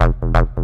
どうぞ。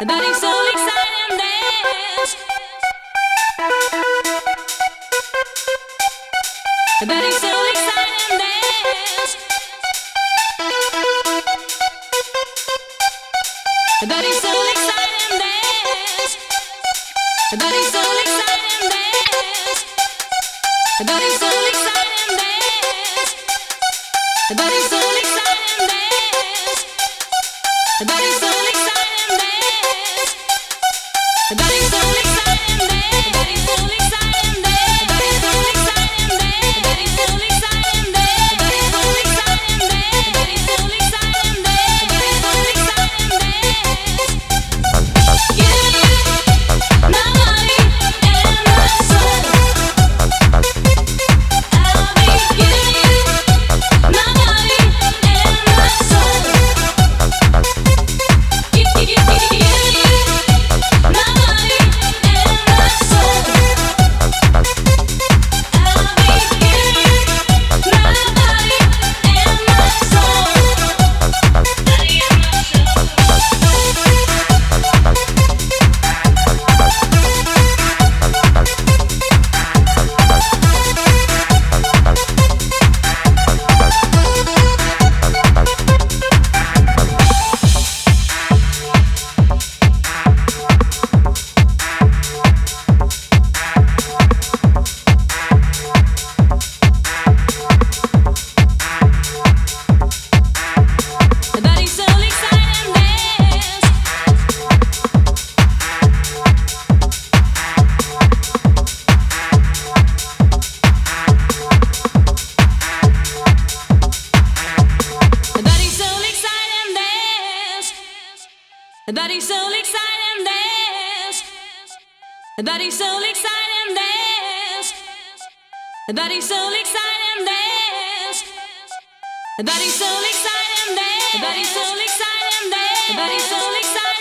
The body's so exciting, dance. So exciting, dance. The body's so that is only silence, that is only silence, that is only silence, that is only silence, that is only silence, only silence.